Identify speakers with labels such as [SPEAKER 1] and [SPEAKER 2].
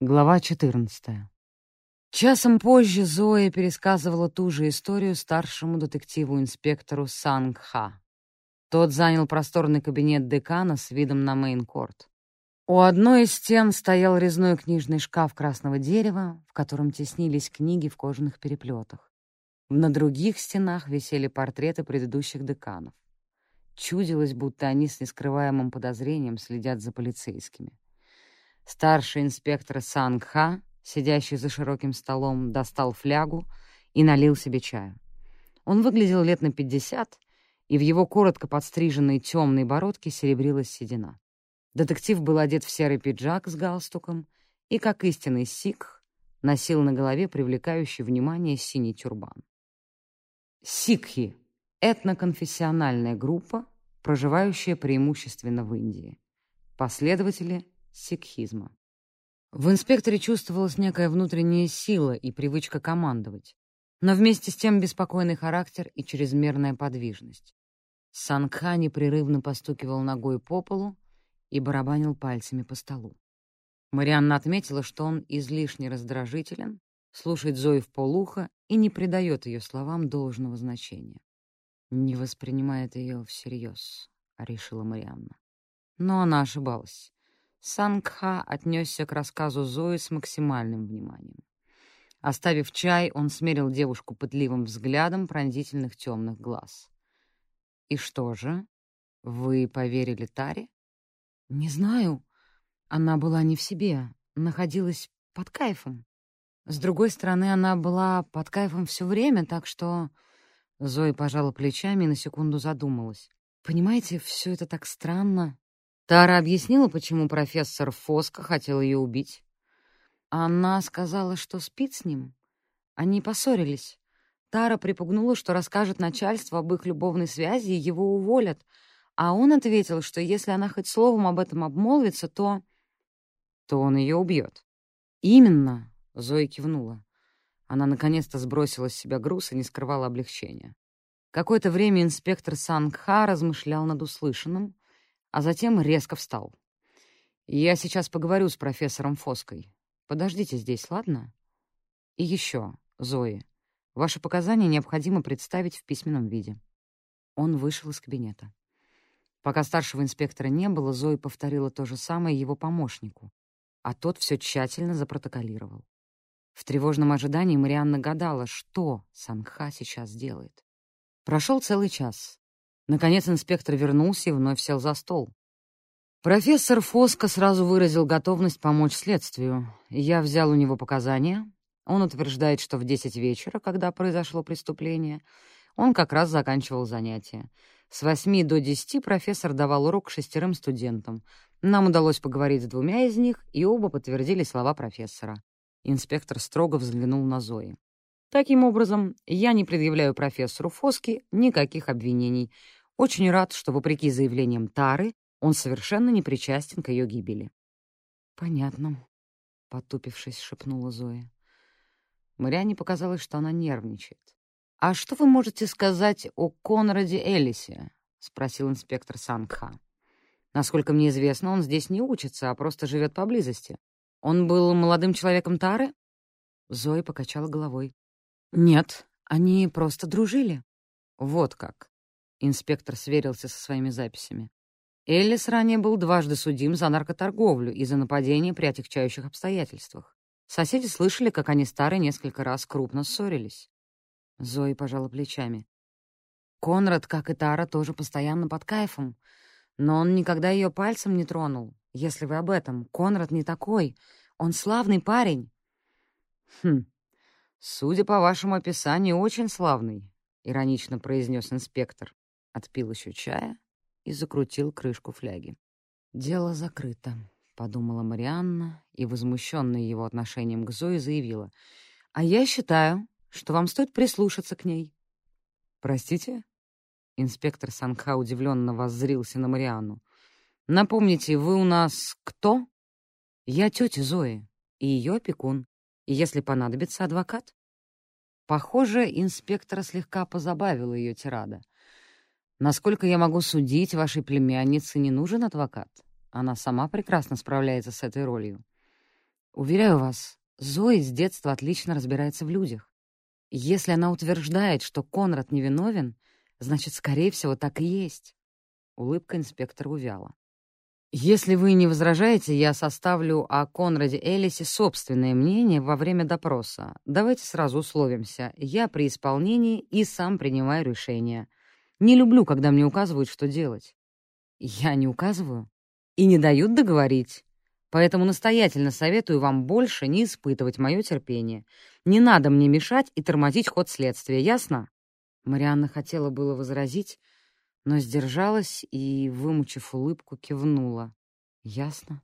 [SPEAKER 1] Глава 14. Часом позже Зоя пересказывала ту же историю старшему детективу-инспектору Санг-Ха. Тот занял просторный кабинет декана с видом на мейн-корт. У одной из стен стоял резной книжный шкаф красного дерева, в котором теснились книги в кожаных переплетах. На других стенах висели портреты предыдущих деканов. Чудилось, будто они с нескрываемым подозрением следят за полицейскими. Старший инспектор Сангха, сидящий за широким столом, достал флягу и налил себе чаю. Он выглядел лет на пятьдесят, и в его коротко подстриженной темной бородке серебрилась седина. Детектив был одет в серый пиджак с галстуком и, как истинный сикх, носил на голове привлекающий внимание синий тюрбан. Сикхи — этноконфессиональная группа, проживающая преимущественно в Индии. Последователи сикхизма. В инспекторе чувствовалась некая внутренняя сила и привычка командовать, но вместе с тем беспокойный характер и чрезмерная подвижность. Сангха непрерывно постукивал ногой по полу и барабанил пальцами по столу. Марианна отметила, что он излишне раздражителен, слушает Зои в полухо и не придает ее словам должного значения. «Не воспринимает ее всерьез», — решила Марианна. Но она ошибалась. Сангха отнесся к рассказу Зои с максимальным вниманием. Оставив чай, он смерил девушку пытливым взглядом пронзительных темных глаз. «И что же? Вы поверили Таре?» «Не знаю. Она была не в себе, находилась под кайфом. С другой стороны, она была под кайфом все время, так что...» Зоя пожала плечами и на секунду задумалась. «Понимаете, все это так странно. Тара объяснила, почему профессор Фоска хотел ее убить. Она сказала, что спит с ним. Они поссорились. Тара припугнула, что расскажет начальству об их любовной связи и его уволят. А он ответил, что если она хоть словом об этом обмолвится, то... то он ее убьет. «Именно», — Зоя кивнула. Она наконец-то сбросила с себя груз и не скрывала облегчения. Какое-то время инспектор Сангха размышлял над услышанным, а затем резко встал. «Я сейчас поговорю с профессором Фоской. Подождите здесь, ладно? И еще, Зои, ваши показания необходимо представить в письменном виде». Он вышел из кабинета. Пока старшего инспектора не было, Зои повторила то же самое его помощнику, а тот все тщательно запротоколировал. В тревожном ожидании Марианна гадала, что Санха сейчас делает. Прошел целый час. Наконец инспектор вернулся и вновь сел за стол. Профессор Фоско сразу выразил готовность помочь следствию. Я взял у него показания. Он утверждает, что в 10 вечера, когда произошло преступление, он как раз заканчивал занятия. С 8 до 10 профессор давал урок шестерым студентам. Нам удалось поговорить с двумя из них, и оба подтвердили слова профессора. Инспектор строго взглянул на Зои. Таким образом, я не предъявляю профессору Фоски никаких обвинений. Очень рад, что, вопреки заявлениям Тары, он совершенно не причастен к ее гибели. «Понятно», — потупившись, шепнула Зоя. Мариане показалось, что она нервничает. «А что вы можете сказать о Конраде Элисе?» — спросил инспектор Сангха. «Насколько мне известно, он здесь не учится, а просто живет поблизости. Он был молодым человеком Тары?» Зоя покачала головой. «Нет, они просто дружили». «Вот как. Инспектор сверился со своими записями. Эллис ранее был дважды судим за наркоторговлю и за нападение при отягчающих обстоятельствах. Соседи слышали, как они старые несколько раз крупно ссорились. Зои пожала плечами. Конрад, как и Тара, тоже постоянно под кайфом. Но он никогда ее пальцем не тронул. Если вы об этом, Конрад не такой. Он славный парень. Хм, судя по вашему описанию, очень славный, — иронично произнес инспектор отпил еще чая и закрутил крышку фляги. «Дело закрыто», — подумала Марианна и, возмущенная его отношением к Зое, заявила. «А я считаю, что вам стоит прислушаться к ней». «Простите?» Инспектор Санха удивленно воззрился на Марианну. «Напомните, вы у нас кто?» «Я тетя Зои и ее опекун, и, если понадобится, адвокат». Похоже, инспектора слегка позабавила ее тирада — Насколько я могу судить, вашей племяннице не нужен адвокат. Она сама прекрасно справляется с этой ролью. Уверяю вас, Зои с детства отлично разбирается в людях. Если она утверждает, что Конрад невиновен, значит, скорее всего, так и есть. Улыбка инспектора увяла. «Если вы не возражаете, я составлю о Конраде Элисе собственное мнение во время допроса. Давайте сразу условимся. Я при исполнении и сам принимаю решение. Не люблю, когда мне указывают, что делать». «Я не указываю. И не дают договорить. Поэтому настоятельно советую вам больше не испытывать мое терпение. Не надо мне мешать и тормозить ход следствия, ясно?» Марианна хотела было возразить, но сдержалась и, вымучив улыбку, кивнула. «Ясно».